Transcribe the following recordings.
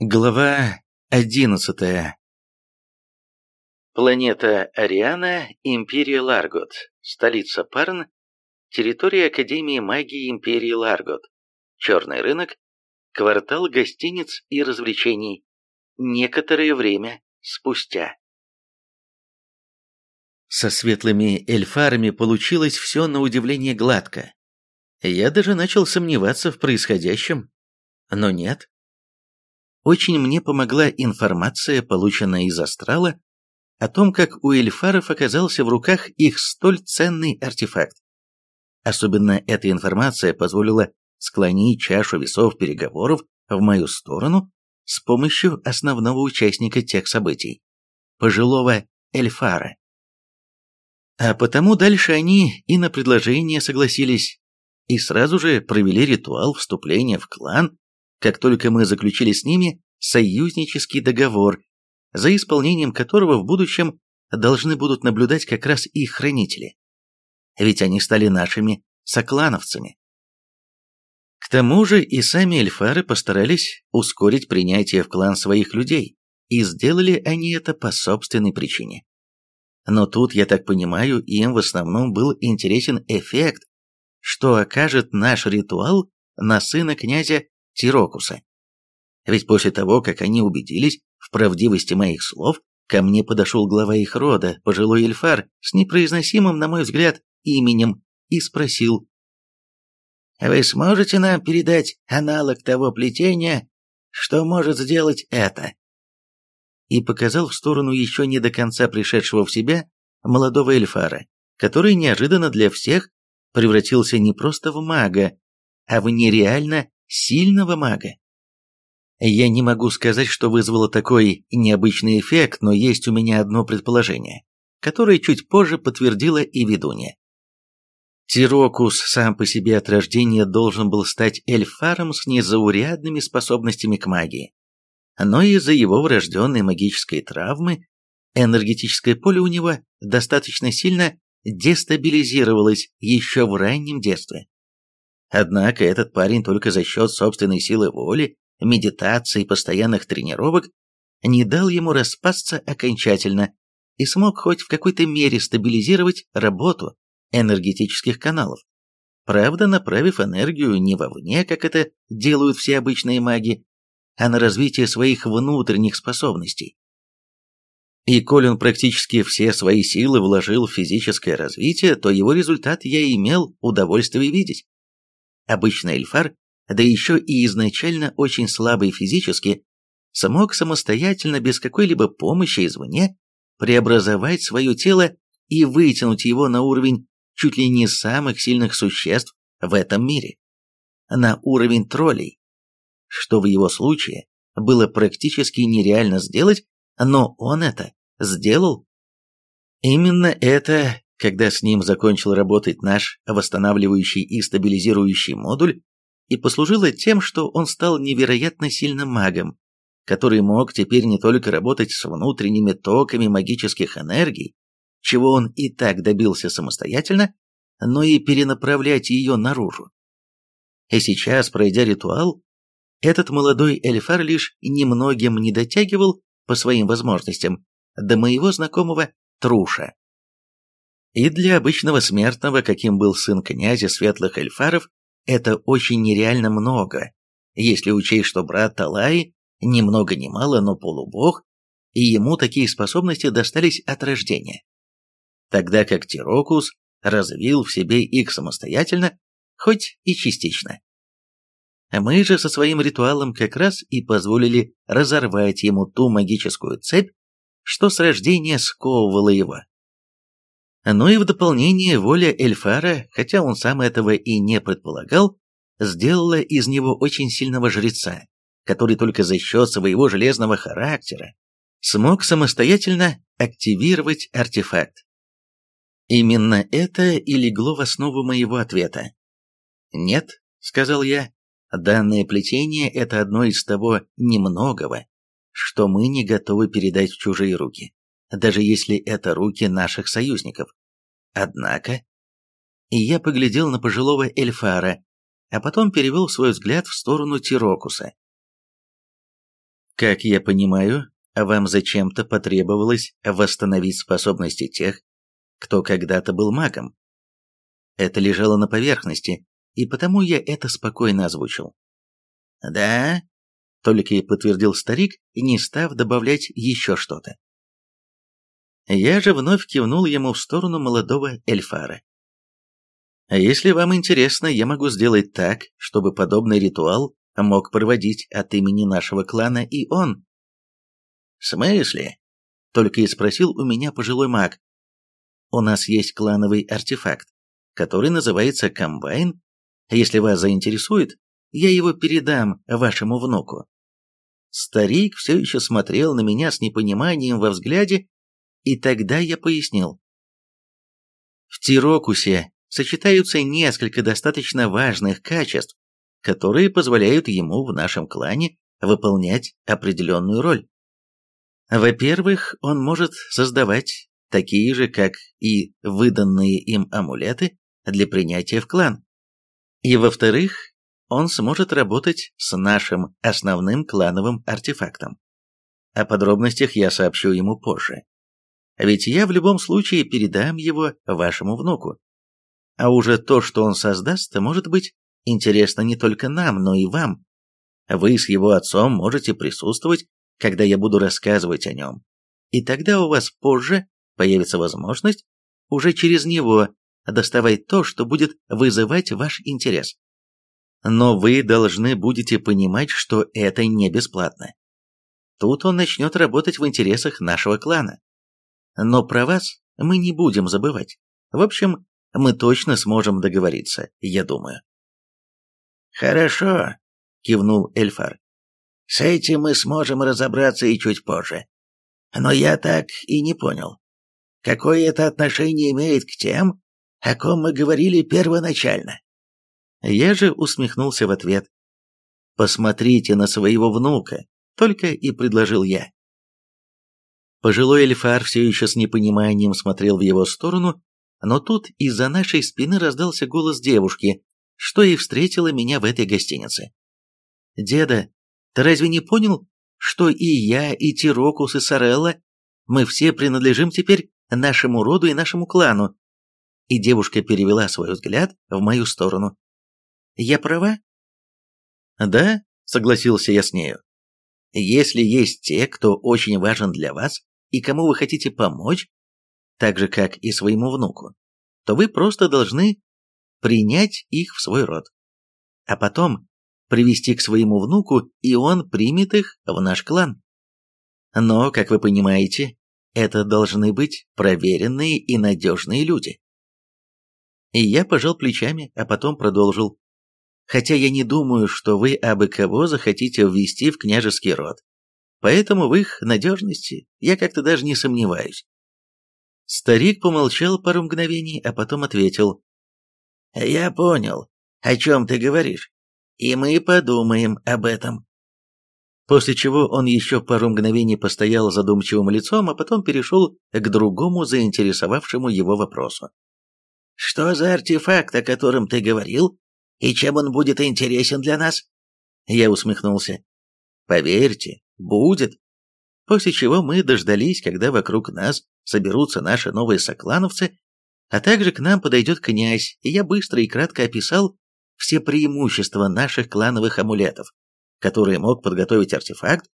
Глава одиннадцатая Планета Ариана, Империя Ларгот, столица Парн, территория Академии магии Империи Ларгот, черный рынок, квартал гостиниц и развлечений, некоторое время спустя. Со светлыми эльфарами получилось все на удивление гладко. Я даже начал сомневаться в происходящем, но нет. Очень мне помогла информация, полученная из астрала, о том, как у эльфаров оказался в руках их столь ценный артефакт. Особенно эта информация позволила склонить чашу весов переговоров в мою сторону с помощью основного участника тех событий, пожилого эльфара. А потому дальше они и на предложение согласились, и сразу же провели ритуал вступления в клан, как только мы заключили с ними союзнический договор, за исполнением которого в будущем должны будут наблюдать как раз их хранители. Ведь они стали нашими соклановцами. К тому же и сами эльфары постарались ускорить принятие в клан своих людей, и сделали они это по собственной причине. Но тут, я так понимаю, им в основном был интересен эффект, что окажет наш ритуал на сына князя Тирокуса. Ведь после того, как они убедились в правдивости моих слов, ко мне подошел глава их рода, пожилой эльфар, с непроизносимым, на мой взгляд, именем, и спросил. «Вы сможете нам передать аналог того плетения, что может сделать это?» И показал в сторону еще не до конца пришедшего в себя молодого эльфара, который неожиданно для всех превратился не просто в мага, а в нереально сильного мага. Я не могу сказать, что вызвало такой необычный эффект, но есть у меня одно предположение, которое чуть позже подтвердила и ведунья. Тирокус сам по себе от рождения должен был стать эльфаром с незаурядными способностями к магии. Но из-за его врожденной магической травмы энергетическое поле у него достаточно сильно дестабилизировалось еще в раннем детстве. Однако этот парень только за счет собственной силы воли, медитации и постоянных тренировок не дал ему распасться окончательно и смог хоть в какой-то мере стабилизировать работу энергетических каналов. Правда, направив энергию не вовне, как это делают все обычные маги, а на развитие своих внутренних способностей. И коль он практически все свои силы вложил в физическое развитие, то его результат я имел удовольствие видеть. Обычный эльфар, да еще и изначально очень слабый физически, смог самостоятельно, без какой-либо помощи извне, преобразовать свое тело и вытянуть его на уровень чуть ли не самых сильных существ в этом мире. На уровень троллей. Что в его случае было практически нереально сделать, но он это сделал. Именно это когда с ним закончил работать наш восстанавливающий и стабилизирующий модуль, и послужило тем, что он стал невероятно сильным магом, который мог теперь не только работать с внутренними токами магических энергий, чего он и так добился самостоятельно, но и перенаправлять ее наружу. И сейчас, пройдя ритуал, этот молодой эльфар лишь немногим не дотягивал по своим возможностям до моего знакомого Труша. И для обычного смертного, каким был сын князя светлых эльфаров, это очень нереально много, если учесть, что брат Талаи ни много ни мало, но полубог, и ему такие способности достались от рождения. Тогда как Тирокус развил в себе их самостоятельно, хоть и частично. Мы же со своим ритуалом как раз и позволили разорвать ему ту магическую цепь, что с рождения сковывало его. Но и в дополнение воля Эльфара, хотя он сам этого и не предполагал, сделала из него очень сильного жреца, который только за счет своего железного характера смог самостоятельно активировать артефакт. Именно это и легло в основу моего ответа. «Нет», — сказал я, — «данное плетение — это одно из того немногого, что мы не готовы передать в чужие руки, даже если это руки наших союзников. Однако... И я поглядел на пожилого эльфара, а потом перевел свой взгляд в сторону Тирокуса. Как я понимаю, вам зачем-то потребовалось восстановить способности тех, кто когда-то был магом. Это лежало на поверхности, и потому я это спокойно озвучил. «Да», — только и подтвердил старик, не став добавлять еще что-то. Я же вновь кивнул ему в сторону молодого эльфара. А если вам интересно, я могу сделать так, чтобы подобный ритуал мог проводить от имени нашего клана и он. В смысле? Только и спросил у меня пожилой маг. У нас есть клановый артефакт, который называется комбайн. Если вас заинтересует, я его передам вашему внуку. Старик все еще смотрел на меня с непониманием во взгляде, и тогда я пояснил. В Тирокусе сочетаются несколько достаточно важных качеств, которые позволяют ему в нашем клане выполнять определенную роль. Во-первых, он может создавать такие же, как и выданные им амулеты для принятия в клан. И во-вторых, он сможет работать с нашим основным клановым артефактом. О подробностях я сообщу ему позже. Ведь я в любом случае передам его вашему внуку. А уже то, что он создаст, может быть интересно не только нам, но и вам. Вы с его отцом можете присутствовать, когда я буду рассказывать о нем. И тогда у вас позже появится возможность уже через него доставать то, что будет вызывать ваш интерес. Но вы должны будете понимать, что это не бесплатно. Тут он начнет работать в интересах нашего клана. Но про вас мы не будем забывать. В общем, мы точно сможем договориться, я думаю. Хорошо, кивнул Эльфар. С этим мы сможем разобраться и чуть позже. Но я так и не понял, какое это отношение имеет к тем, о ком мы говорили первоначально. Я же усмехнулся в ответ. «Посмотрите на своего внука», — только и предложил я. Пожилой эльфар все еще с непониманием смотрел в его сторону, но тут из-за нашей спины раздался голос девушки, что и встретила меня в этой гостинице. «Деда, ты разве не понял, что и я, и Тирокус, и Сарелла, мы все принадлежим теперь нашему роду и нашему клану?» И девушка перевела свой взгляд в мою сторону. «Я права?» «Да», — согласился я с нею. «Если есть те, кто очень важен для вас, и кому вы хотите помочь, так же, как и своему внуку, то вы просто должны принять их в свой род. А потом привести к своему внуку, и он примет их в наш клан. Но, как вы понимаете, это должны быть проверенные и надежные люди. И я пожал плечами, а потом продолжил. Хотя я не думаю, что вы абы кого захотите ввести в княжеский род. Поэтому в их надежности я как-то даже не сомневаюсь. Старик помолчал пару мгновений, а потом ответил. «Я понял, о чем ты говоришь, и мы подумаем об этом». После чего он еще пару мгновений постоял задумчивым лицом, а потом перешел к другому заинтересовавшему его вопросу. «Что за артефакт, о котором ты говорил, и чем он будет интересен для нас?» Я усмехнулся. «Поверьте, будет. После чего мы дождались, когда вокруг нас соберутся наши новые соклановцы, а также к нам подойдет князь, и я быстро и кратко описал все преимущества наших клановых амулетов, которые мог подготовить артефакт,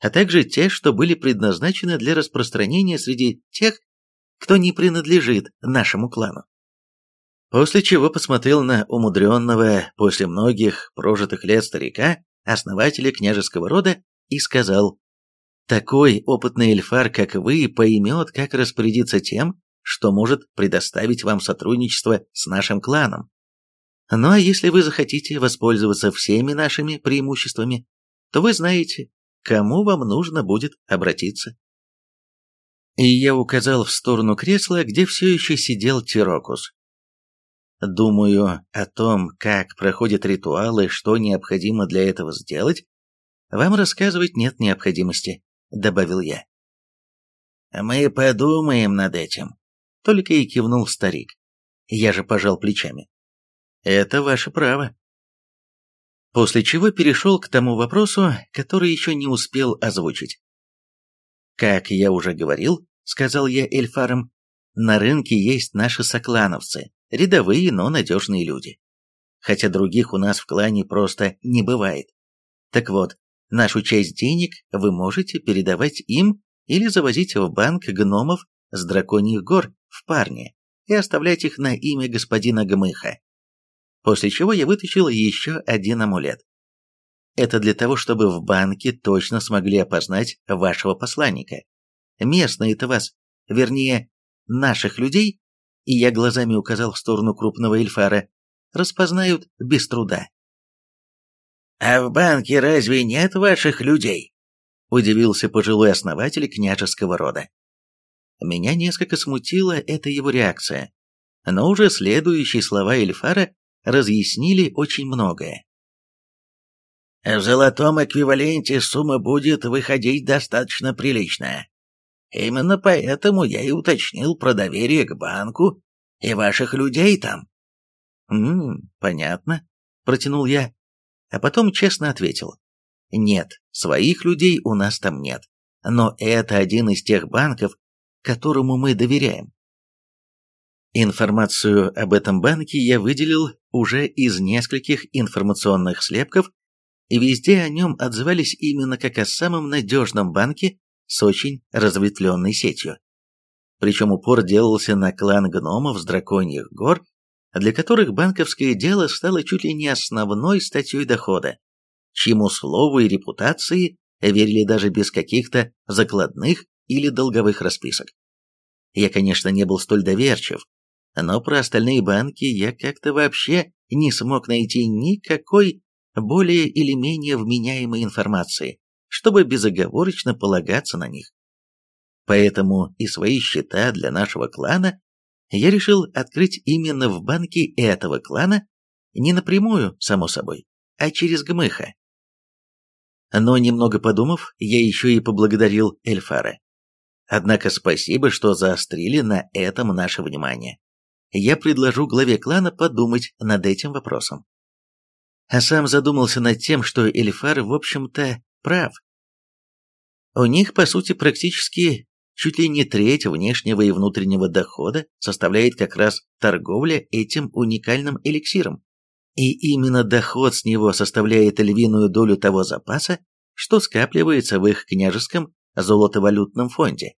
а также те, что были предназначены для распространения среди тех, кто не принадлежит нашему клану. После чего посмотрел на умудренного после многих прожитых лет старика, основателя княжеского рода, и сказал, «Такой опытный эльфар, как вы, поймет, как распорядиться тем, что может предоставить вам сотрудничество с нашим кланом. Ну а если вы захотите воспользоваться всеми нашими преимуществами, то вы знаете, кому вам нужно будет обратиться». И я указал в сторону кресла, где все еще сидел Тирокус. Думаю, о том, как проходят ритуалы, что необходимо для этого сделать, вам рассказывать нет необходимости», — добавил я. «Мы подумаем над этим», — только и кивнул старик. Я же пожал плечами. «Это ваше право». После чего перешел к тому вопросу, который еще не успел озвучить. «Как я уже говорил, — сказал я эльфарам, — на рынке есть наши соклановцы, рядовые, но надежные люди. Хотя других у нас в клане просто не бывает. Так вот, нашу часть денег вы можете передавать им или завозить в банк гномов с драконьих гор в парне и оставлять их на имя господина Гмыха. После чего я вытащил еще один амулет. Это для того, чтобы в банке точно смогли опознать вашего посланника. Местные-то вас, вернее, наших людей, и я глазами указал в сторону крупного эльфара, распознают без труда. «А в банке разве нет ваших людей?» – удивился пожилой основатель княжеского рода. Меня несколько смутила эта его реакция, но уже следующие слова Эльфара разъяснили очень многое. В золотом эквиваленте сумма будет выходить достаточно приличная. Именно поэтому я и уточнил про доверие к банку и ваших людей там. «Ммм, понятно», — протянул я, а потом честно ответил. «Нет, своих людей у нас там нет, но это один из тех банков, которому мы доверяем. Информацию об этом банке я выделил уже из нескольких информационных слепков, и везде о нем отзывались именно как о самом надежном банке с очень разветвленной сетью. Причем упор делался на клан гномов с драконьих гор, для которых банковское дело стало чуть ли не основной статьей дохода, чьему слову и репутации верили даже без каких-то закладных или долговых расписок. Я, конечно, не был столь доверчив, но про остальные банки я как-то вообще не смог найти никакой более или менее вменяемой информации, чтобы безоговорочно полагаться на них. Поэтому и свои счета для нашего клана я решил открыть именно в банке этого клана, не напрямую, само собой, а через Гмыха. Но немного подумав, я еще и поблагодарил Эльфара. Однако спасибо, что заострили на этом наше внимание. Я предложу главе клана подумать над этим вопросом. А сам задумался над тем, что Эльфар, в общем-то, прав. У них, по сути, практически чуть ли не треть внешнего и внутреннего дохода составляет как раз торговля этим уникальным эликсиром. И именно доход с него составляет львиную долю того запаса, что скапливается в их княжеском золотовалютном фонде.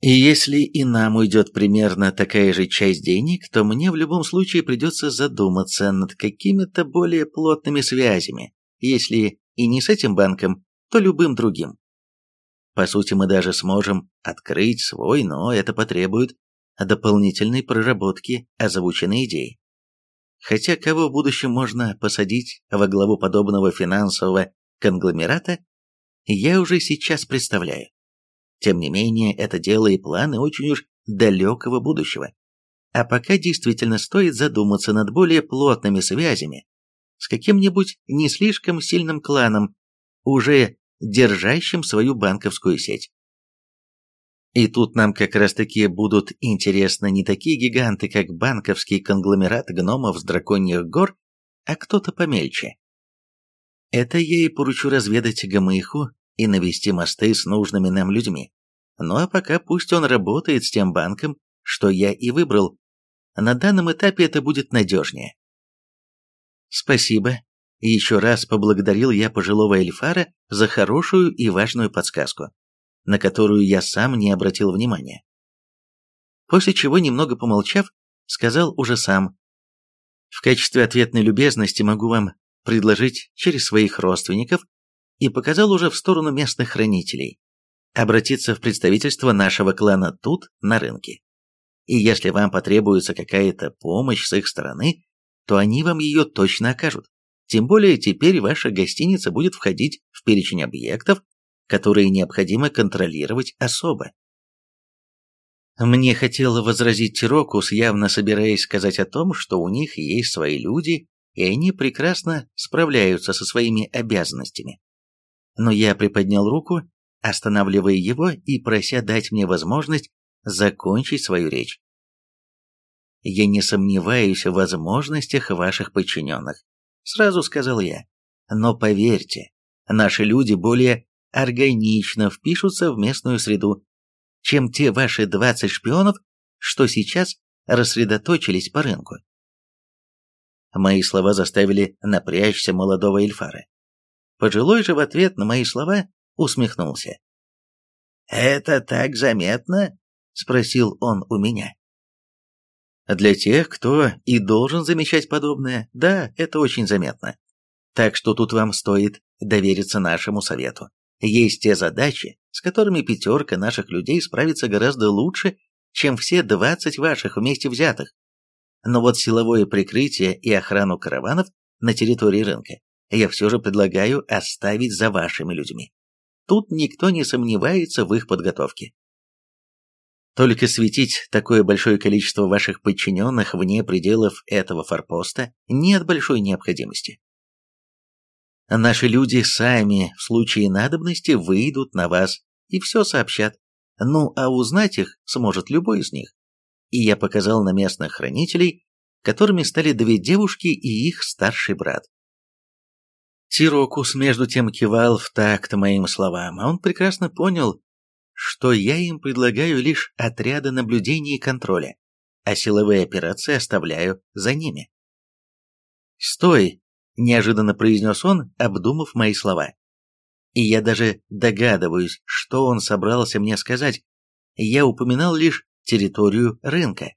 И если и нам уйдет примерно такая же часть денег, то мне в любом случае придется задуматься над какими-то более плотными связями, если и не с этим банком, то любым другим. По сути, мы даже сможем открыть свой, но это потребует дополнительной проработки озвученной идеи. Хотя кого в будущем можно посадить во главу подобного финансового конгломерата, я уже сейчас представляю. Тем не менее, это дело и планы очень уж далекого будущего. А пока действительно стоит задуматься над более плотными связями с каким-нибудь не слишком сильным кланом, уже держащим свою банковскую сеть. И тут нам как раз-таки будут интересны не такие гиганты, как банковский конгломерат гномов с драконьих гор, а кто-то помельче. Это я и поручу разведать Гамыху и навести мосты с нужными нам людьми. Ну а пока пусть он работает с тем банком, что я и выбрал. На данном этапе это будет надежнее. Спасибо. Еще раз поблагодарил я пожилого Эльфара за хорошую и важную подсказку, на которую я сам не обратил внимания. После чего, немного помолчав, сказал уже сам. В качестве ответной любезности могу вам предложить через своих родственников и показал уже в сторону местных хранителей обратиться в представительство нашего клана тут, на рынке. И если вам потребуется какая-то помощь с их стороны, то они вам ее точно окажут. Тем более теперь ваша гостиница будет входить в перечень объектов, которые необходимо контролировать особо. Мне хотела возразить Тирокус, явно собираясь сказать о том, что у них есть свои люди, и они прекрасно справляются со своими обязанностями. Но я приподнял руку, останавливая его и прося дать мне возможность закончить свою речь. Я не сомневаюсь в возможностях ваших подчиненных, сразу сказал я. Но поверьте, наши люди более органично впишутся в местную среду, чем те ваши 20 шпионов, что сейчас рассредоточились по рынку. Мои слова заставили напрячься молодого эльфара. Пожилой же в ответ на мои слова усмехнулся. «Это так заметно?» — спросил он у меня. Для тех, кто и должен замечать подобное, да, это очень заметно. Так что тут вам стоит довериться нашему совету. Есть те задачи, с которыми пятерка наших людей справится гораздо лучше, чем все двадцать ваших вместе взятых. Но вот силовое прикрытие и охрану караванов на территории рынка я все же предлагаю оставить за вашими людьми. Тут никто не сомневается в их подготовке. Только светить такое большое количество ваших подчиненных вне пределов этого форпоста нет большой необходимости. Наши люди сами в случае надобности выйдут на вас и все сообщат. Ну, а узнать их сможет любой из них. И я показал на местных хранителей, которыми стали две девушки и их старший брат. Тирокус между тем кивал в такт моим словам, а он прекрасно понял, что я им предлагаю лишь отряды наблюдения и контроля, а силовые операции оставляю за ними. «Стой!» – неожиданно произнес он, обдумав мои слова. И я даже догадываюсь, что он собрался мне сказать. Я упоминал лишь территорию рынка.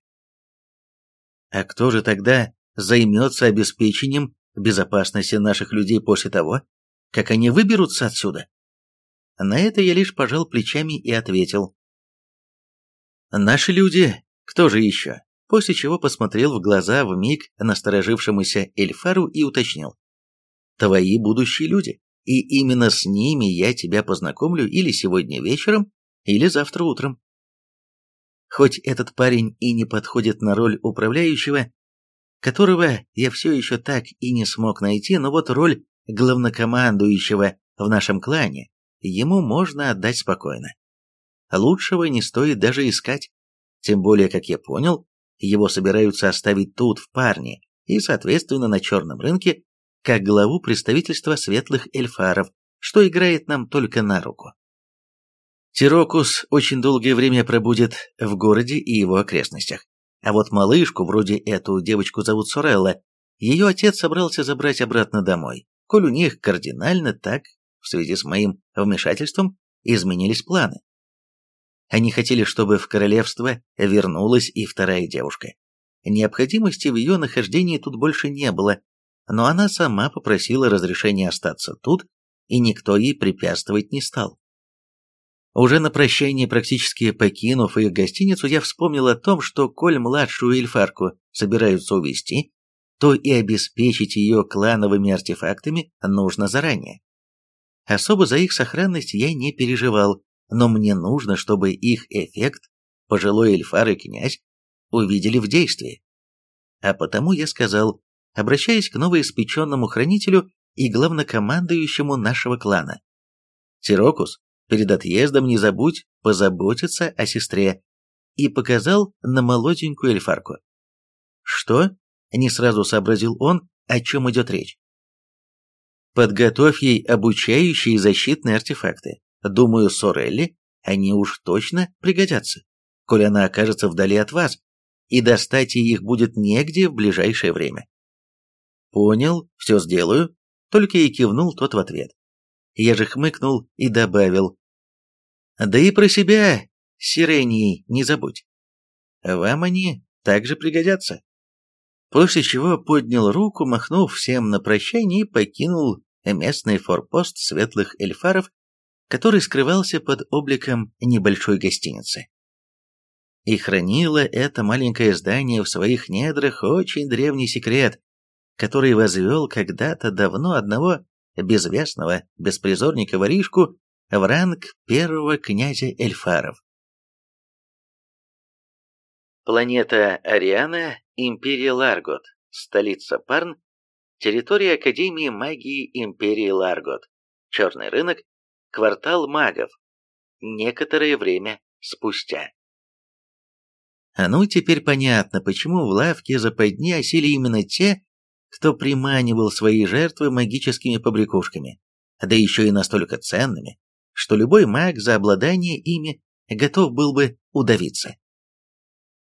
А кто же тогда займется обеспечением безопасности наших людей после того, как они выберутся отсюда? На это я лишь пожал плечами и ответил. Наши люди, кто же еще? После чего посмотрел в глаза в миг насторожившемуся Эльфару и уточнил. Твои будущие люди. И именно с ними я тебя познакомлю или сегодня вечером, или завтра утром. Хоть этот парень и не подходит на роль управляющего, которого я все еще так и не смог найти, но вот роль главнокомандующего в нашем клане ему можно отдать спокойно. Лучшего не стоит даже искать, тем более, как я понял, его собираются оставить тут, в парне, и, соответственно, на черном рынке, как главу представительства светлых эльфаров, что играет нам только на руку. Тирокус очень долгое время пробудет в городе и его окрестностях. А вот малышку, вроде эту девочку зовут Сорелла, ее отец собрался забрать обратно домой, коль у них кардинально так, в связи с моим вмешательством, изменились планы. Они хотели, чтобы в королевство вернулась и вторая девушка. Необходимости в ее нахождении тут больше не было, но она сама попросила разрешения остаться тут, и никто ей препятствовать не стал. Уже на прощание, практически покинув их гостиницу, я вспомнил о том, что коль младшую эльфарку собираются увезти, то и обеспечить ее клановыми артефактами нужно заранее. Особо за их сохранность я не переживал, но мне нужно, чтобы их эффект, пожилой эльфар и князь, увидели в действии. А потому я сказал, обращаясь к новоиспеченному хранителю и главнокомандующему нашего клана. «Тирокус, перед отъездом не забудь позаботиться о сестре», и показал на молоденькую эльфарку. «Что?» — не сразу сообразил он, о чем идет речь. «Подготовь ей обучающие защитные артефакты. Думаю, Сорелли они уж точно пригодятся, коль она окажется вдали от вас, и достать их будет негде в ближайшее время. «Понял, все сделаю», только и кивнул тот в ответ. Я же хмыкнул и добавил. «Да и про себя, сирении, не забудь. Вам они также пригодятся». После чего поднял руку, махнув всем на прощание и покинул местный форпост светлых эльфаров, который скрывался под обликом небольшой гостиницы. И хранило это маленькое здание в своих недрах очень древний секрет, который возвел когда-то давно одного безвестного беспризорника-воришку в ранг первого князя Эльфаров. Планета Ариана, Империя Ларгот, столица Парн, территория Академии магии Империи Ларгот, черный рынок, квартал магов, некоторое время спустя. А ну теперь понятно, почему в лавке западни осели именно те, кто приманивал свои жертвы магическими побрякушками, да еще и настолько ценными, что любой маг за обладание ими готов был бы удавиться.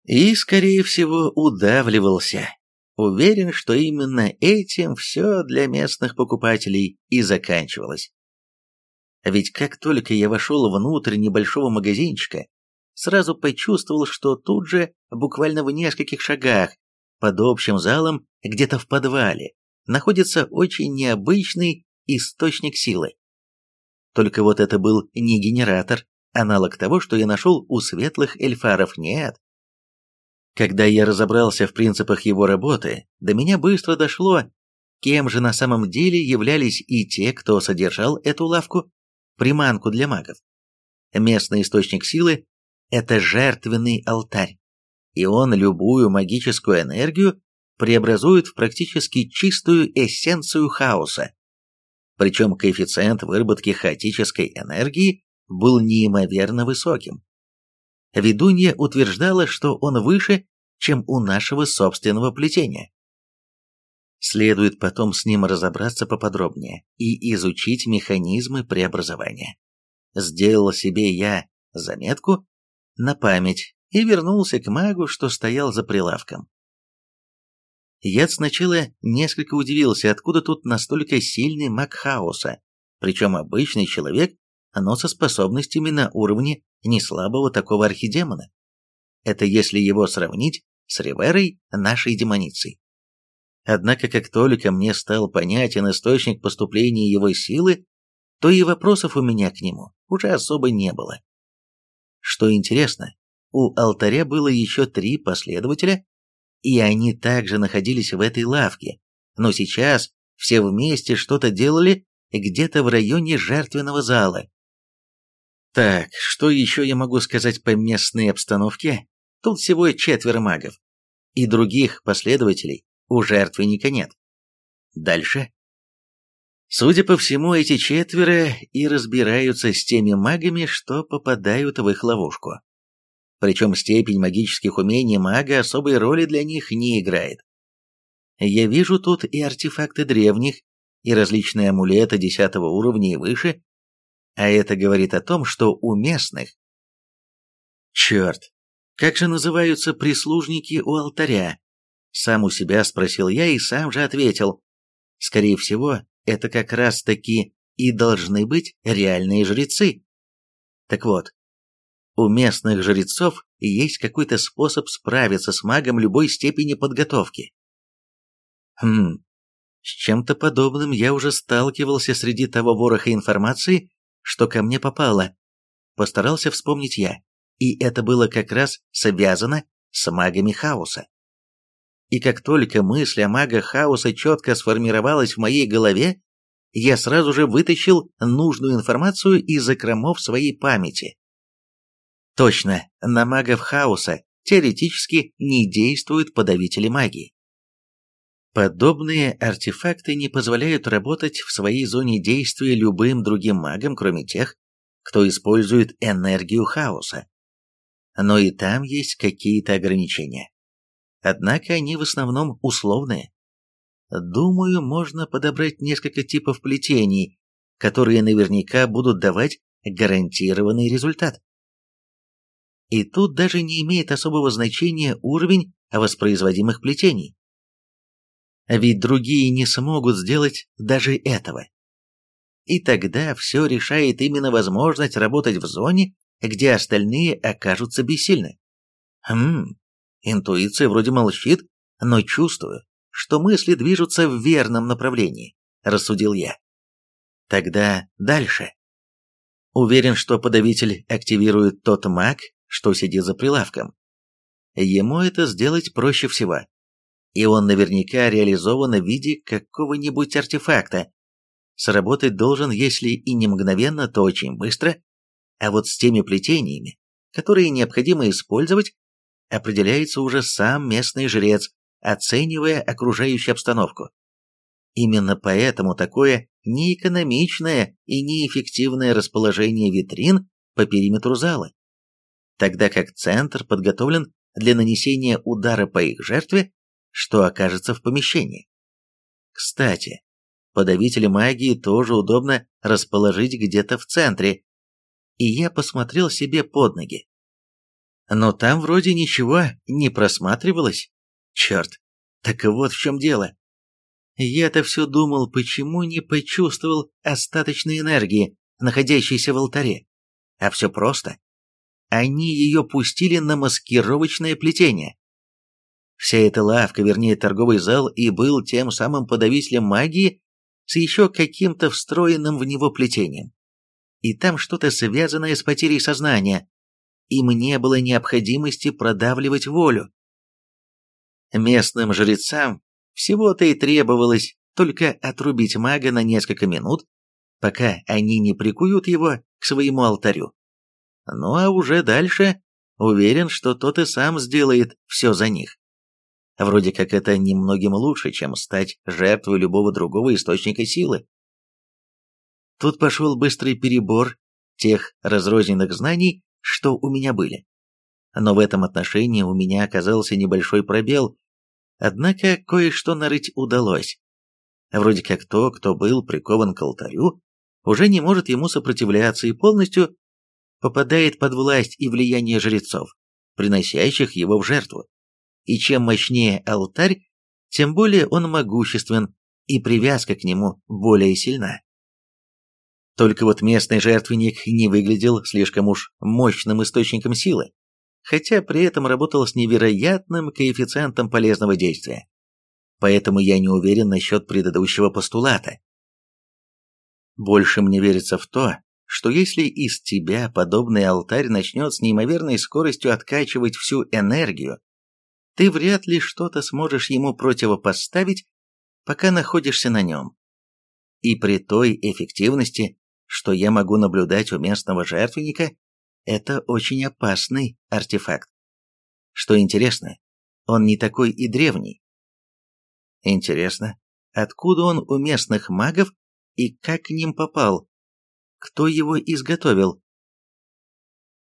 И, скорее всего, удавливался. Уверен, что именно этим все для местных покупателей и заканчивалось. Ведь как только я вошел внутрь небольшого магазинчика, сразу почувствовал, что тут же, буквально в нескольких шагах, под общим залом, где-то в подвале, находится очень необычный источник силы. Только вот это был не генератор, аналог того, что я нашел у светлых эльфаров, нет. Когда я разобрался в принципах его работы, до меня быстро дошло, кем же на самом деле являлись и те, кто содержал эту лавку, приманку для магов. Местный источник силы – это жертвенный алтарь, и он любую магическую энергию преобразует в практически чистую эссенцию хаоса. Причем коэффициент выработки хаотической энергии был неимоверно высоким. Ведунья утверждала, что он выше, чем у нашего собственного плетения. Следует потом с ним разобраться поподробнее и изучить механизмы преобразования. Сделал себе я заметку на память и вернулся к магу, что стоял за прилавком. Я сначала несколько удивился, откуда тут настолько сильный маг хаоса, причем обычный человек, но со способностями на уровне неслабого такого архидемона. Это если его сравнить с Риверой, нашей демоницей. Однако, как только мне стал понятен источник поступления его силы, то и вопросов у меня к нему уже особо не было. Что интересно, у алтаря было еще три последователя, и они также находились в этой лавке, но сейчас все вместе что-то делали где-то в районе жертвенного зала. Так, что еще я могу сказать по местной обстановке? Тут всего четверо магов, и других последователей у жертвенника нет. Дальше. Судя по всему, эти четверо и разбираются с теми магами, что попадают в их ловушку. Причем степень магических умений мага особой роли для них не играет. Я вижу тут и артефакты древних, и различные амулеты десятого уровня и выше, а это говорит о том, что у местных... Черт, как же называются прислужники у алтаря? Сам у себя спросил я и сам же ответил. Скорее всего, это как раз-таки и должны быть реальные жрецы. Так вот, у местных жрецов есть какой-то способ справиться с магом любой степени подготовки. Хм, с чем-то подобным я уже сталкивался среди того вороха информации, что ко мне попало. Постарался вспомнить я и это было как раз связано с магами хаоса. И как только мысль о магах хаоса четко сформировалась в моей голове, я сразу же вытащил нужную информацию из закромов своей памяти. Точно, на магов хаоса теоретически не действуют подавители магии. Подобные артефакты не позволяют работать в своей зоне действия любым другим магам, кроме тех, кто использует энергию хаоса но и там есть какие-то ограничения. Однако они в основном условные. Думаю, можно подобрать несколько типов плетений, которые наверняка будут давать гарантированный результат. И тут даже не имеет особого значения уровень воспроизводимых плетений. Ведь другие не смогут сделать даже этого. И тогда все решает именно возможность работать в зоне, где остальные окажутся бессильны. Хм, интуиция вроде молчит, но чувствую, что мысли движутся в верном направлении, рассудил я. Тогда дальше. Уверен, что подавитель активирует тот маг, что сидит за прилавком. Ему это сделать проще всего. И он наверняка реализован в виде какого-нибудь артефакта. Сработать должен, если и не мгновенно, то очень быстро, а вот с теми плетениями, которые необходимо использовать, определяется уже сам местный жрец, оценивая окружающую обстановку. Именно поэтому такое неэкономичное и неэффективное расположение витрин по периметру зала, тогда как центр подготовлен для нанесения удара по их жертве, что окажется в помещении. Кстати, подавители магии тоже удобно расположить где-то в центре. И я посмотрел себе под ноги. Но там вроде ничего не просматривалось. Черт, так вот в чем дело. Я-то все думал, почему не почувствовал остаточной энергии, находящейся в алтаре. А все просто. Они ее пустили на маскировочное плетение. Вся эта лавка, вернее торговый зал, и был тем самым подавителем магии с еще каким-то встроенным в него плетением. И там что-то связанное с потерей сознания. Им не было необходимости продавливать волю. Местным жрецам всего-то и требовалось только отрубить мага на несколько минут, пока они не прикуют его к своему алтарю. Ну а уже дальше уверен, что тот и сам сделает все за них. Вроде как это немногим лучше, чем стать жертвой любого другого источника силы. Тут пошел быстрый перебор тех разрозненных знаний, что у меня были. Но в этом отношении у меня оказался небольшой пробел, однако кое-что нарыть удалось. Вроде как то, кто был прикован к алтарю, уже не может ему сопротивляться и полностью попадает под власть и влияние жрецов, приносящих его в жертву. И чем мощнее алтарь, тем более он могуществен, и привязка к нему более сильна. Только вот местный жертвенник не выглядел слишком уж мощным источником силы, хотя при этом работал с невероятным коэффициентом полезного действия. Поэтому я не уверен насчет предыдущего постулата. Больше мне верится в то, что если из тебя подобный алтарь начнет с неимоверной скоростью откачивать всю энергию, ты вряд ли что-то сможешь ему противопоставить, пока находишься на нем. И при той эффективности, что я могу наблюдать у местного жертвенника, это очень опасный артефакт. Что интересно, он не такой и древний. Интересно, откуда он у местных магов и как к ним попал? Кто его изготовил?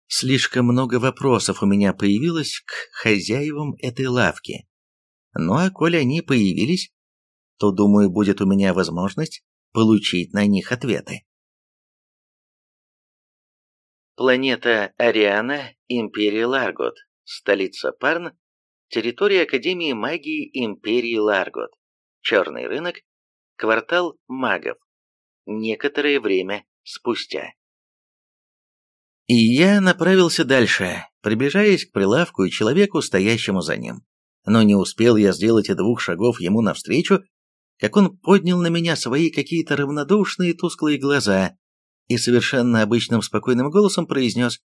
Слишком много вопросов у меня появилось к хозяевам этой лавки. Ну а коль они появились, то, думаю, будет у меня возможность получить на них ответы. Планета Ариана, Империя Ларгот, столица Парн, территория Академии магии Империи Ларгот, черный рынок, квартал магов. Некоторое время спустя. И я направился дальше, приближаясь к прилавку и человеку, стоящему за ним. Но не успел я сделать и двух шагов ему навстречу, как он поднял на меня свои какие-то равнодушные тусклые глаза и совершенно обычным спокойным голосом произнес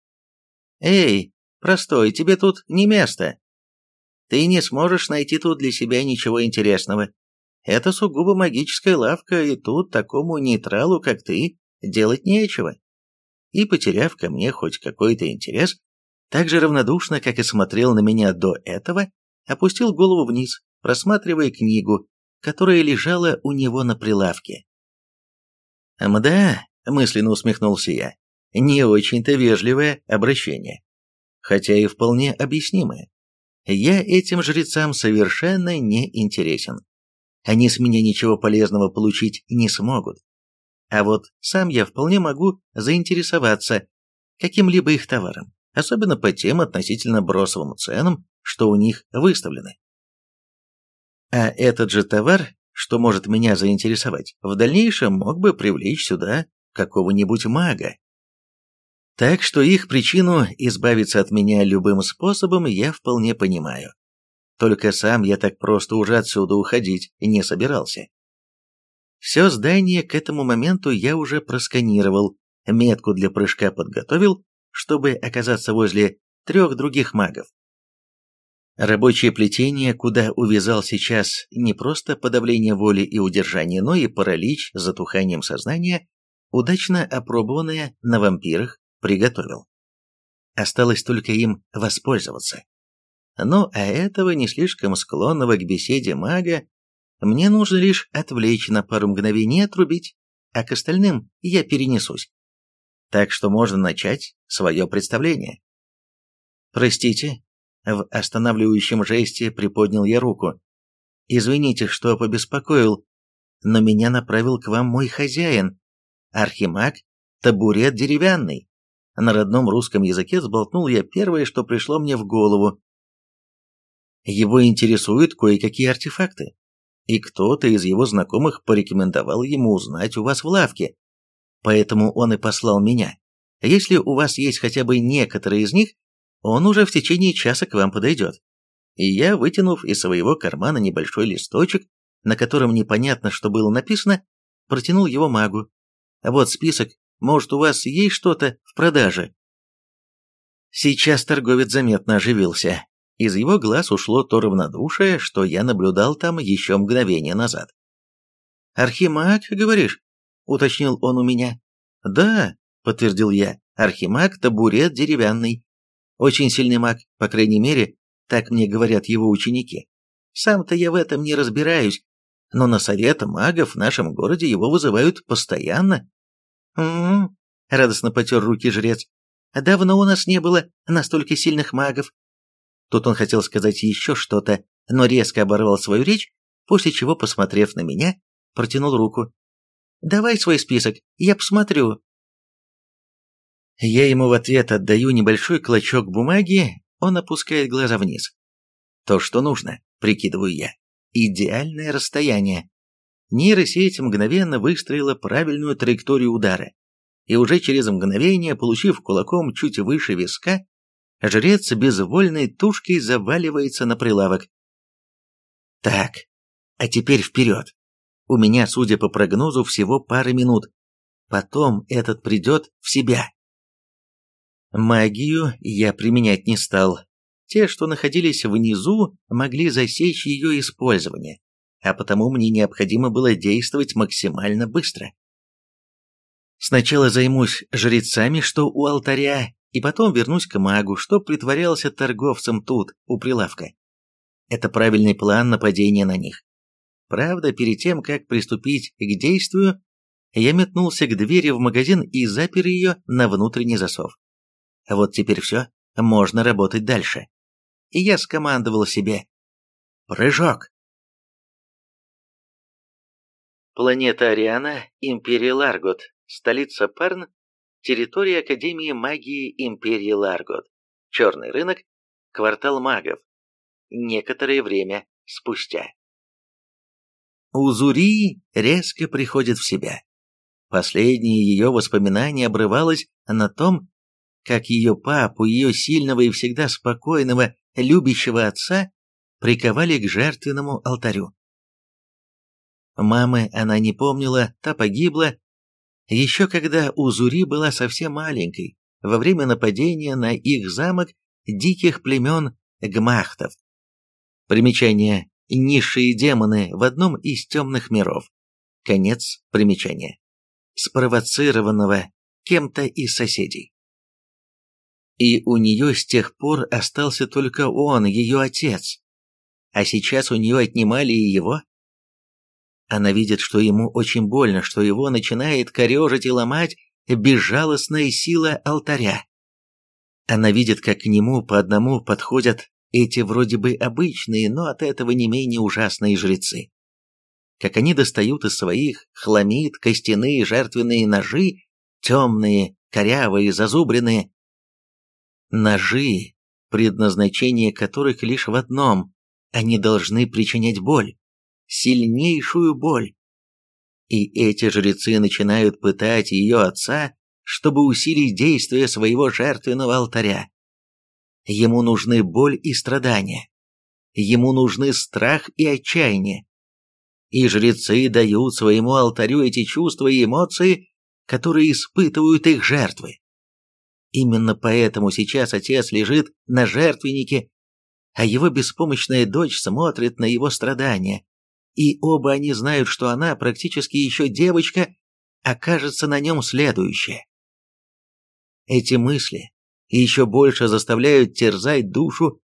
«Эй, простой, тебе тут не место. Ты не сможешь найти тут для себя ничего интересного. Это сугубо магическая лавка, и тут такому нейтралу, как ты, делать нечего и, потеряв ко мне хоть какой-то интерес, так же равнодушно, как и смотрел на меня до этого, опустил голову вниз, просматривая книгу, которая лежала у него на прилавке. «Мда», — мысленно усмехнулся я, — «не очень-то вежливое обращение, хотя и вполне объяснимое. Я этим жрецам совершенно не интересен. Они с меня ничего полезного получить не смогут. А вот сам я вполне могу заинтересоваться каким-либо их товаром, особенно по тем относительно бросовым ценам, что у них выставлены. А этот же товар, что может меня заинтересовать, в дальнейшем мог бы привлечь сюда какого-нибудь мага. Так что их причину избавиться от меня любым способом я вполне понимаю. Только сам я так просто уже отсюда уходить не собирался. Все здание к этому моменту я уже просканировал, метку для прыжка подготовил, чтобы оказаться возле трех других магов. Рабочее плетение, куда увязал сейчас не просто подавление воли и удержание, но и паралич с затуханием сознания, удачно опробованное на вампирах, приготовил. Осталось только им воспользоваться. Ну, а этого не слишком склонного к беседе мага мне нужно лишь отвлечь на пару мгновений отрубить, а к остальным я перенесусь. Так что можно начать свое представление. Простите, в останавливающем жесте приподнял я руку. Извините, что побеспокоил, но меня направил к вам мой хозяин, архимаг, табурет деревянный. На родном русском языке сболтнул я первое, что пришло мне в голову. Его интересуют кое-какие артефакты, и кто-то из его знакомых порекомендовал ему узнать у вас в лавке. Поэтому он и послал меня. Если у вас есть хотя бы некоторые из них, он уже в течение часа к вам подойдет. И я, вытянув из своего кармана небольшой листочек, на котором непонятно, что было написано, протянул его магу. Вот список, может, у вас есть что-то в продаже? Сейчас торговец заметно оживился. Из его глаз ушло то равнодушие, что я наблюдал там еще мгновение назад. «Архимаг, говоришь?» — уточнил он у меня. «Да», — подтвердил я, — «архимаг — табурет деревянный. Очень сильный маг, по крайней мере, так мне говорят его ученики. Сам-то я в этом не разбираюсь, но на совет магов в нашем городе его вызывают постоянно». «М-м-м», радостно потер руки жрец. «Давно у нас не было настолько сильных магов. Тут он хотел сказать еще что-то, но резко оборвал свою речь, после чего, посмотрев на меня, протянул руку. «Давай свой список, я посмотрю». Я ему в ответ отдаю небольшой клочок бумаги, он опускает глаза вниз. То, что нужно, прикидываю я. Идеальное расстояние. Нейросеть мгновенно выстроила правильную траекторию удара, и уже через мгновение, получив кулаком чуть выше виска, жрец безвольной тушкой заваливается на прилавок. Так, а теперь вперед. У меня, судя по прогнозу, всего пара минут. Потом этот придет в себя. Магию я применять не стал. Те, что находились внизу, могли засечь ее использование, а потому мне необходимо было действовать максимально быстро. Сначала займусь жрецами, что у алтаря, и потом вернусь к магу, что притворялся торговцем тут, у прилавка. Это правильный план нападения на них. Правда, перед тем, как приступить к действию, я метнулся к двери в магазин и запер ее на внутренний засов. Вот теперь все, можно работать дальше. И я скомандовал себе. Прыжок! Планета Ариана, Империя Ларгот, столица Перн, Территория Академии магии Империи Ларгот. Черный рынок. Квартал магов. Некоторое время спустя. Узури резко приходит в себя. Последнее ее воспоминание обрывалось на том, как ее папу, ее сильного и всегда спокойного, любящего отца, приковали к жертвенному алтарю. Мамы она не помнила, та погибла, еще когда Узури была совсем маленькой, во время нападения на их замок диких племен гмахтов. Примечание. Низшие демоны в одном из темных миров. Конец примечания. Спровоцированного кем-то из соседей. И у нее с тех пор остался только он, ее отец. А сейчас у нее отнимали и его, она видит, что ему очень больно, что его начинает корежить и ломать безжалостная сила алтаря. Она видит, как к нему по одному подходят эти вроде бы обычные, но от этого не менее ужасные жрецы. Как они достают из своих хламид костяные жертвенные ножи, темные, корявые, зазубренные. Ножи, предназначение которых лишь в одном – они должны причинять боль сильнейшую боль. И эти жрецы начинают пытать ее отца, чтобы усилить действие своего жертвенного алтаря. Ему нужны боль и страдания. Ему нужны страх и отчаяние. И жрецы дают своему алтарю эти чувства и эмоции, которые испытывают их жертвы. Именно поэтому сейчас отец лежит на жертвеннике, а его беспомощная дочь смотрит на его страдания, и оба они знают, что она, практически еще девочка, окажется на нем следующая. Эти мысли еще больше заставляют терзать душу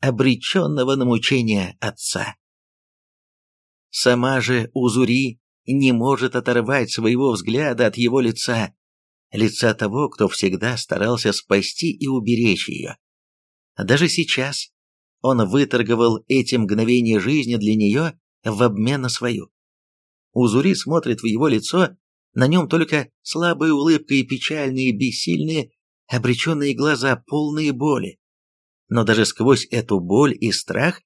обреченного на мучение отца. Сама же Узури не может оторвать своего взгляда от его лица, лица того, кто всегда старался спасти и уберечь ее. Даже сейчас он выторговал эти мгновения жизни для нее в обмен на свою. Узури смотрит в его лицо, на нем только слабая улыбка и печальные, бессильные, обреченные глаза, полные боли. Но даже сквозь эту боль и страх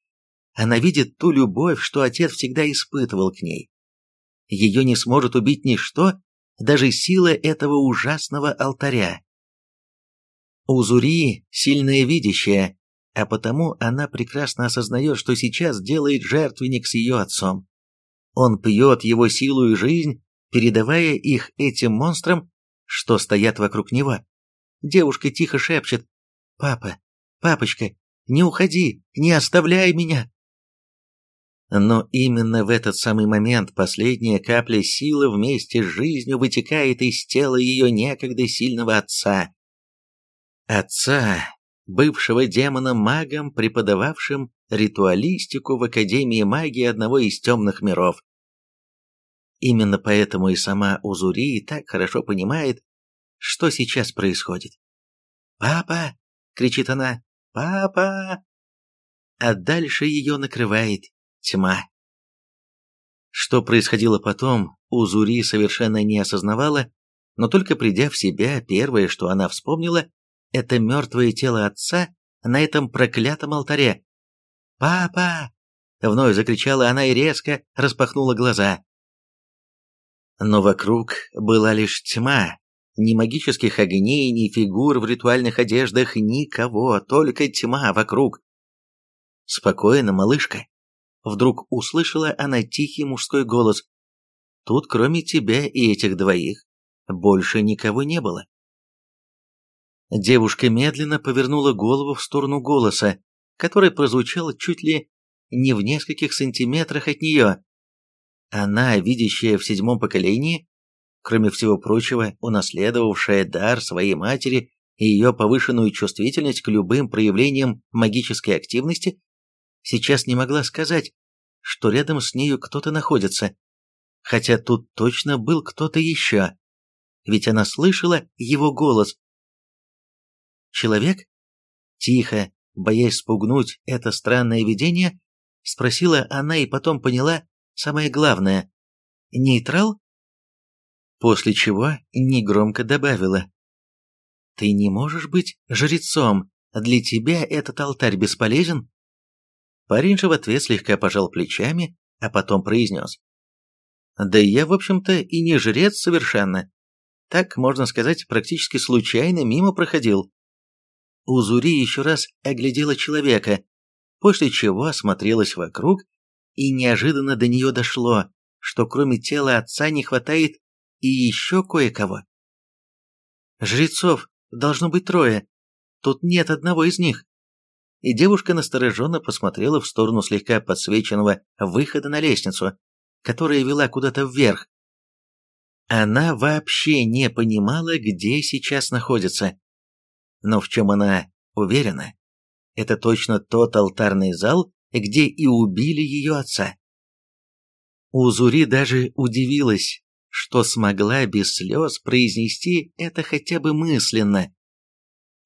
она видит ту любовь, что отец всегда испытывал к ней. Ее не сможет убить ничто, даже сила этого ужасного алтаря. Узури – сильная видящая, а потому она прекрасно осознает, что сейчас делает жертвенник с ее отцом. Он пьет его силу и жизнь, передавая их этим монстрам, что стоят вокруг него. Девушка тихо шепчет «Папа, папочка, не уходи, не оставляй меня!» Но именно в этот самый момент последняя капля силы вместе с жизнью вытекает из тела ее некогда сильного отца. Отца, бывшего демоном-магом, преподававшим ритуалистику в Академии магии одного из темных миров. Именно поэтому и сама Узури так хорошо понимает, что сейчас происходит. «Папа!» — кричит она. «Папа!» А дальше ее накрывает тьма. Что происходило потом, Узури совершенно не осознавала, но только придя в себя, первое, что она вспомнила, это мертвое тело отца на этом проклятом алтаре. «Папа!» — вновь закричала она и резко распахнула глаза. Но вокруг была лишь тьма, ни магических огней, ни фигур в ритуальных одеждах, никого, только тьма вокруг. «Спокойно, малышка», Вдруг услышала она тихий мужской голос. «Тут кроме тебя и этих двоих больше никого не было». Девушка медленно повернула голову в сторону голоса, который прозвучал чуть ли не в нескольких сантиметрах от нее. Она, видящая в седьмом поколении, кроме всего прочего, унаследовавшая дар своей матери и ее повышенную чувствительность к любым проявлениям магической активности, сейчас не могла сказать, что рядом с нею кто-то находится, хотя тут точно был кто-то еще, ведь она слышала его голос. «Человек?» Тихо, боясь спугнуть это странное видение, спросила она и потом поняла самое главное. «Нейтрал?» После чего негромко добавила. «Ты не можешь быть жрецом, для тебя этот алтарь бесполезен?» Парень же в ответ слегка пожал плечами, а потом произнес. «Да я, в общем-то, и не жрец совершенно. Так, можно сказать, практически случайно мимо проходил». Узури еще раз оглядела человека, после чего осмотрелась вокруг, и неожиданно до нее дошло, что кроме тела отца не хватает и еще кое-кого. «Жрецов должно быть трое. Тут нет одного из них», и девушка настороженно посмотрела в сторону слегка подсвеченного выхода на лестницу, которая вела куда-то вверх. Она вообще не понимала, где сейчас находится. Но в чем она уверена, это точно тот алтарный зал, где и убили ее отца. Узури даже удивилась, что смогла без слез произнести это хотя бы мысленно.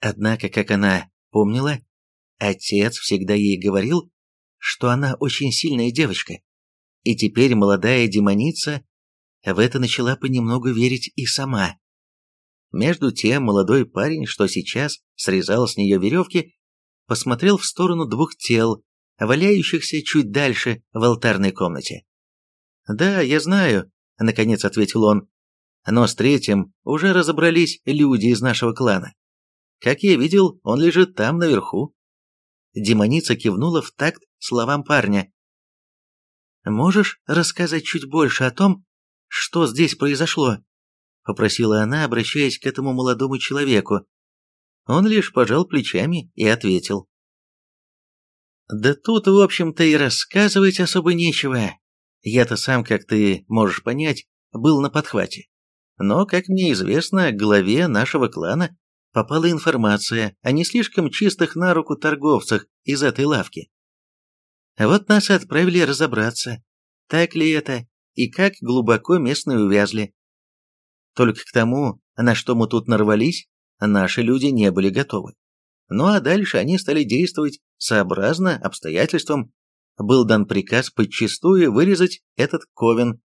Однако, как она помнила, Отец всегда ей говорил, что она очень сильная девочка, и теперь молодая демоница в это начала понемногу верить и сама. Между тем молодой парень, что сейчас срезал с нее веревки, посмотрел в сторону двух тел, валяющихся чуть дальше в алтарной комнате. «Да, я знаю», — наконец ответил он, — «но с третьим уже разобрались люди из нашего клана. Как я видел, он лежит там наверху, Демоница кивнула в такт словам парня. «Можешь рассказать чуть больше о том, что здесь произошло?» Попросила она, обращаясь к этому молодому человеку. Он лишь пожал плечами и ответил. «Да тут, в общем-то, и рассказывать особо нечего. Я-то сам, как ты можешь понять, был на подхвате. Но, как мне известно, главе нашего клана попала информация о не слишком чистых на руку торговцах из этой лавки. Вот нас отправили разобраться, так ли это и как глубоко местные увязли. Только к тому, на что мы тут нарвались, наши люди не были готовы. Ну а дальше они стали действовать сообразно обстоятельствам. Был дан приказ подчистую вырезать этот ковен.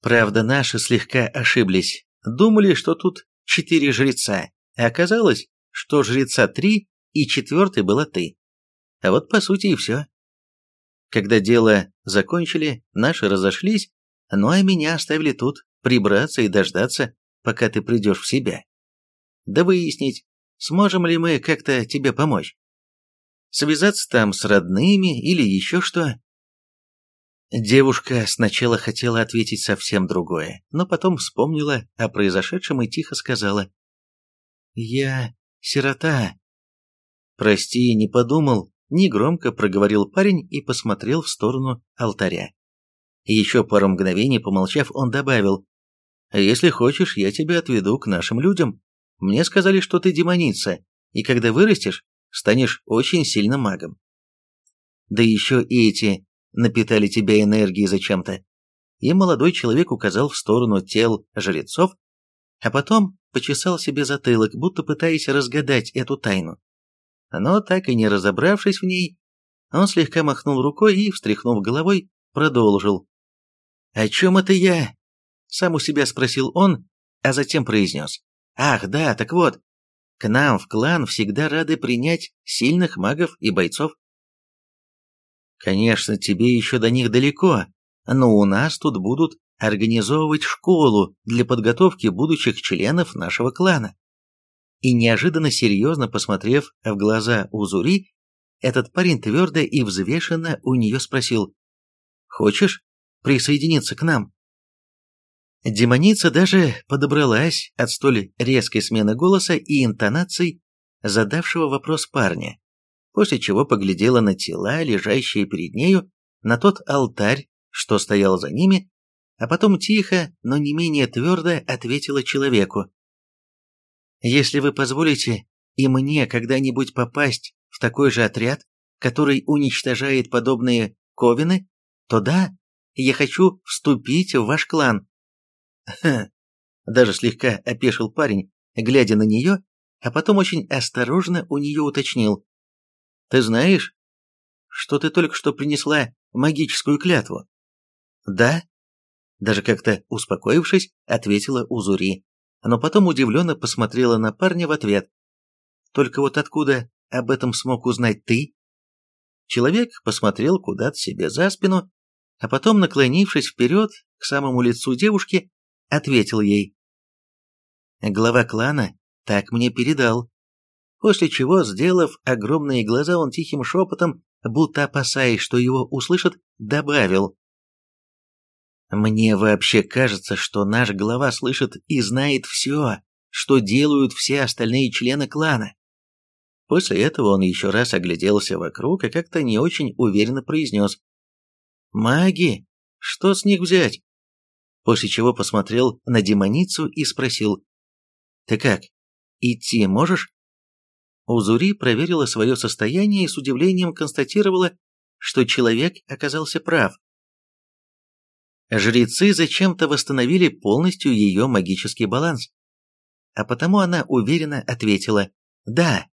Правда, наши слегка ошиблись. Думали, что тут четыре жреца, а оказалось, что жреца три, и четвертый была ты. А вот по сути и все. Когда дело закончили, наши разошлись, ну а меня оставили тут, прибраться и дождаться, пока ты придешь в себя. Да выяснить, сможем ли мы как-то тебе помочь. Связаться там с родными или еще что. Девушка сначала хотела ответить совсем другое, но потом вспомнила о произошедшем и тихо сказала. «Я сирота». «Прости, не подумал», — негромко проговорил парень и посмотрел в сторону алтаря. Еще пару мгновений помолчав, он добавил. «Если хочешь, я тебя отведу к нашим людям. Мне сказали, что ты демоница, и когда вырастешь, станешь очень сильным магом. Да еще и эти напитали тебя энергией зачем-то. И молодой человек указал в сторону тел жрецов, а потом почесал себе затылок, будто пытаясь разгадать эту тайну. Но так и не разобравшись в ней, он слегка махнул рукой и, встряхнув головой, продолжил. «О чем это я?» — сам у себя спросил он, а затем произнес. «Ах, да, так вот, к нам в клан всегда рады принять сильных магов и бойцов. Конечно, тебе еще до них далеко, но у нас тут будут организовывать школу для подготовки будущих членов нашего клана. И неожиданно серьезно посмотрев в глаза Узури, этот парень твердо и взвешенно у нее спросил, «Хочешь присоединиться к нам?» Демоница даже подобралась от столь резкой смены голоса и интонаций задавшего вопрос парня после чего поглядела на тела, лежащие перед нею, на тот алтарь, что стоял за ними, а потом тихо, но не менее твердо ответила человеку. «Если вы позволите и мне когда-нибудь попасть в такой же отряд, который уничтожает подобные ковины, то да, я хочу вступить в ваш клан». «Ха!» Даже слегка опешил парень, глядя на нее, а потом очень осторожно у нее уточнил. Ты знаешь, что ты только что принесла магическую клятву?» «Да», даже как-то успокоившись, ответила Узури, но потом удивленно посмотрела на парня в ответ. «Только вот откуда об этом смог узнать ты?» Человек посмотрел куда-то себе за спину, а потом, наклонившись вперед к самому лицу девушки, ответил ей. «Глава клана так мне передал после чего, сделав огромные глаза, он тихим шепотом, будто опасаясь, что его услышат, добавил. «Мне вообще кажется, что наш глава слышит и знает все, что делают все остальные члены клана». После этого он еще раз огляделся вокруг и как-то не очень уверенно произнес. «Маги? Что с них взять?» После чего посмотрел на демоницу и спросил. «Ты как, идти можешь?» Узури проверила свое состояние и с удивлением констатировала, что человек оказался прав. Жрецы зачем-то восстановили полностью ее магический баланс. А потому она уверенно ответила «да».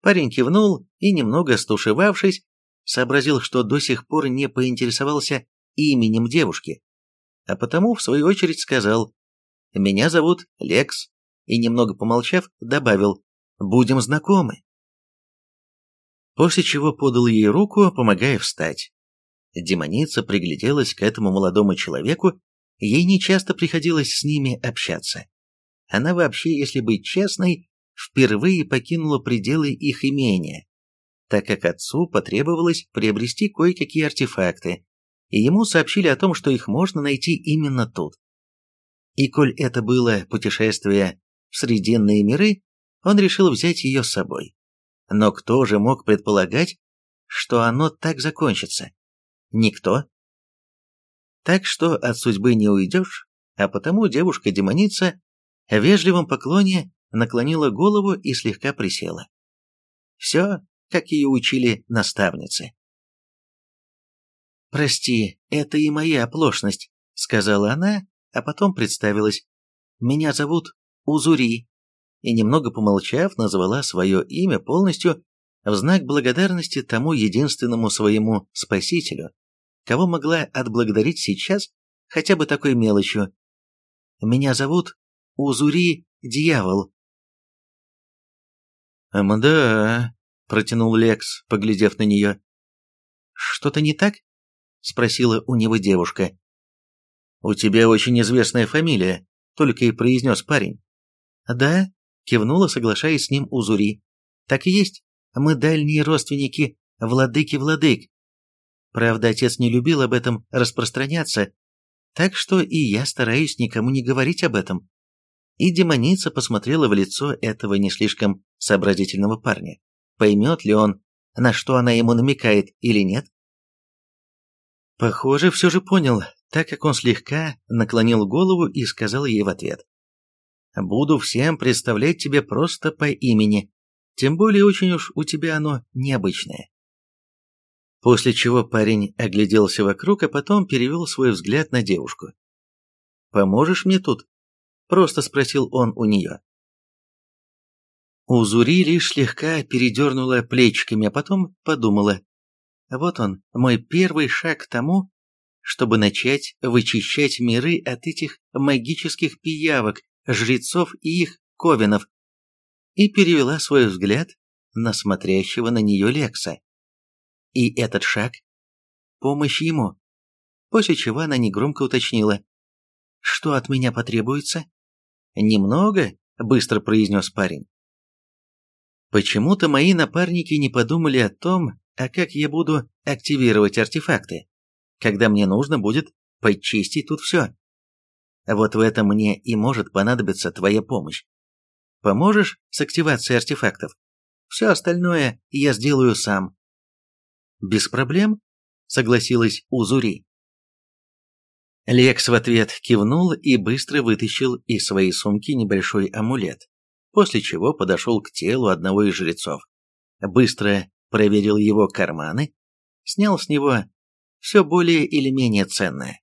Парень кивнул и, немного стушевавшись, сообразил, что до сих пор не поинтересовался именем девушки, а потому, в свою очередь, сказал «Меня зовут Лекс», и, немного помолчав, добавил Будем знакомы. После чего подал ей руку, помогая встать. Демоница пригляделась к этому молодому человеку, ей нечасто приходилось с ними общаться. Она вообще, если быть честной, впервые покинула пределы их имения, так как отцу потребовалось приобрести кое-какие артефакты, и ему сообщили о том, что их можно найти именно тут. И коль это было путешествие в Срединные миры, он решил взять ее с собой. Но кто же мог предполагать, что оно так закончится? Никто. Так что от судьбы не уйдешь, а потому девушка-демоница в вежливом поклоне наклонила голову и слегка присела. Все, как ее учили наставницы. «Прости, это и моя оплошность», — сказала она, а потом представилась. «Меня зовут Узури» и, немного помолчав, назвала свое имя полностью в знак благодарности тому единственному своему спасителю, кого могла отблагодарить сейчас, хотя бы такой мелочью. Меня зовут Узури Дьявол. «Мда», — протянул Лекс, поглядев на нее. «Что-то не так?» — спросила у него девушка. «У тебя очень известная фамилия», — только и произнес парень. «Да», — кивнула, соглашаясь с ним Узури. «Так и есть. Мы дальние родственники владыки-владык. Правда, отец не любил об этом распространяться, так что и я стараюсь никому не говорить об этом». И демоница посмотрела в лицо этого не слишком сообразительного парня. Поймет ли он, на что она ему намекает или нет? Похоже, все же понял, так как он слегка наклонил голову и сказал ей в ответ. «Буду всем представлять тебе просто по имени, тем более очень уж у тебя оно необычное». После чего парень огляделся вокруг, а потом перевел свой взгляд на девушку. «Поможешь мне тут?» – просто спросил он у нее. Узури лишь слегка передернула плечиками, а потом подумала. Вот он, мой первый шаг к тому, чтобы начать вычищать миры от этих магических пиявок, жрецов и их ковенов, и перевела свой взгляд на смотрящего на нее Лекса. И этот шаг — помощь ему, после чего она негромко уточнила. «Что от меня потребуется?» «Немного», — быстро произнес парень. Почему-то мои напарники не подумали о том, а как я буду активировать артефакты когда мне нужно будет почистить тут все. Вот в этом мне и может понадобиться твоя помощь. Поможешь с активацией артефактов? Все остальное я сделаю сам. Без проблем, согласилась Узури. Лекс в ответ кивнул и быстро вытащил из своей сумки небольшой амулет, после чего подошел к телу одного из жрецов. Быстро проверил его карманы, снял с него все более или менее ценное.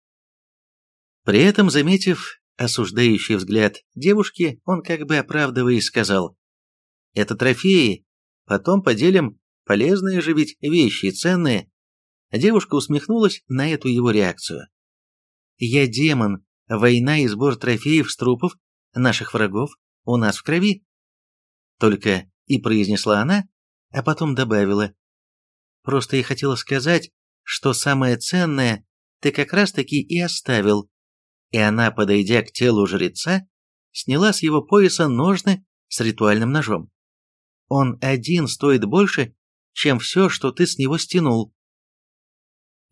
При этом, заметив осуждающий взгляд девушки, он как бы оправдываясь сказал, «Это трофеи, потом поделим, полезные же ведь вещи и ценные». Девушка усмехнулась на эту его реакцию. «Я демон, война и сбор трофеев с трупов наших врагов у нас в крови». Только и произнесла она, а потом добавила. «Просто я хотела сказать, что самое ценное ты как раз-таки и оставил. И она, подойдя к телу жреца, сняла с его пояса ножны с ритуальным ножом. Он один стоит больше, чем все, что ты с него стянул.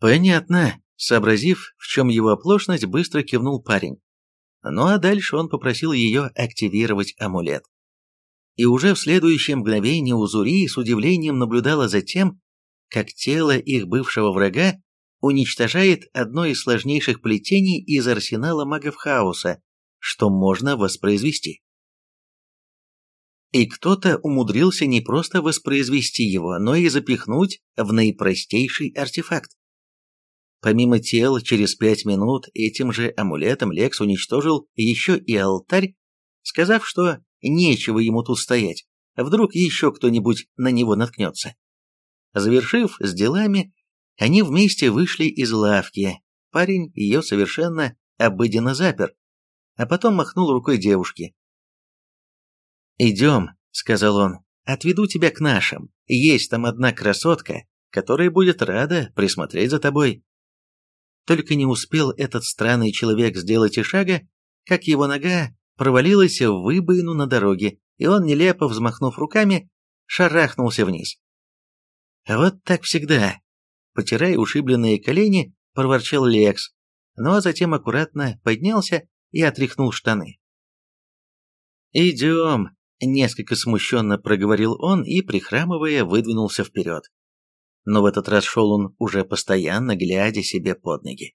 Понятно, сообразив, в чем его оплошность, быстро кивнул парень. Ну а дальше он попросил ее активировать амулет. И уже в следующее мгновение Узури с удивлением наблюдала за тем, как тело их бывшего врага уничтожает одно из сложнейших плетений из арсенала магов хаоса, что можно воспроизвести. И кто-то умудрился не просто воспроизвести его, но и запихнуть в наипростейший артефакт. Помимо тел, через пять минут этим же амулетом Лекс уничтожил еще и алтарь, сказав, что нечего ему тут стоять, вдруг еще кто-нибудь на него наткнется. Завершив с делами, они вместе вышли из лавки. Парень ее совершенно обыденно запер, а потом махнул рукой девушке. «Идем», — сказал он, — «отведу тебя к нашим. Есть там одна красотка, которая будет рада присмотреть за тобой». Только не успел этот странный человек сделать и шага, как его нога провалилась в выбоину на дороге, и он, нелепо взмахнув руками, шарахнулся вниз. «Вот так всегда», — потирая ушибленные колени, проворчал Лекс, ну а затем аккуратно поднялся и отряхнул штаны. «Идем», — несколько смущенно проговорил он и, прихрамывая, выдвинулся вперед. Но в этот раз шел он уже постоянно, глядя себе под ноги.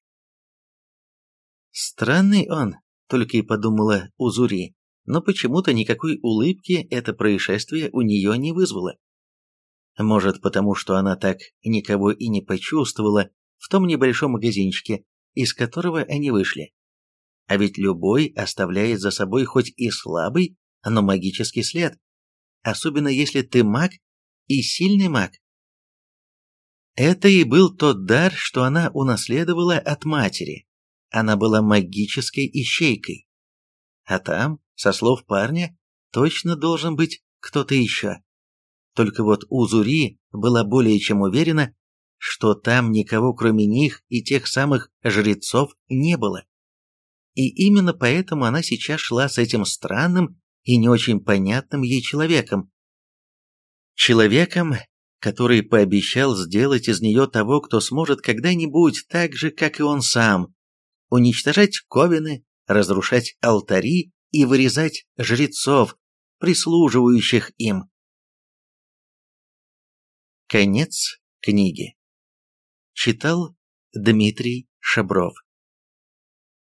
«Странный он», — только и подумала Узури, но почему-то никакой улыбки это происшествие у нее не вызвало. Может, потому что она так никого и не почувствовала в том небольшом магазинчике, из которого они вышли. А ведь любой оставляет за собой хоть и слабый, но магический след, особенно если ты маг и сильный маг. Это и был тот дар, что она унаследовала от матери, она была магической ищейкой. А там, со слов парня, точно должен быть кто-то еще. Только вот Узури была более чем уверена, что там никого кроме них и тех самых жрецов не было. И именно поэтому она сейчас шла с этим странным и не очень понятным ей человеком. Человеком, который пообещал сделать из нее того, кто сможет когда-нибудь так же, как и он сам, уничтожать ковины, разрушать алтари и вырезать жрецов, прислуживающих им. Конец книги. Читал Дмитрий Шабров